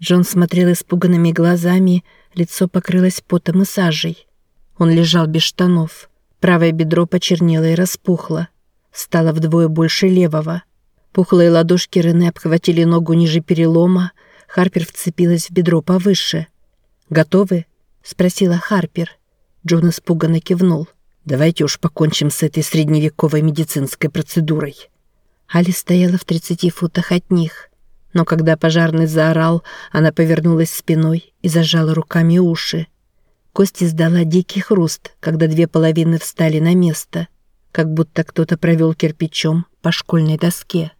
Джон смотрел испуганными глазами, лицо покрылось потом и сажей. Он лежал без штанов. Правое бедро почернело и распухло. Стало вдвое больше левого. Пухлые ладошки Рене обхватили ногу ниже перелома. Харпер вцепилась в бедро повыше. «Готовы?» — спросила Харпер. Джон испуганно кивнул. «Давайте уж покончим с этой средневековой медицинской процедурой». Али стояла в 30 футах от них. Но когда пожарный заорал, она повернулась спиной и зажала руками уши. Кость издала дикий хруст, когда две половины встали на место, как будто кто-то провел кирпичом по школьной доске.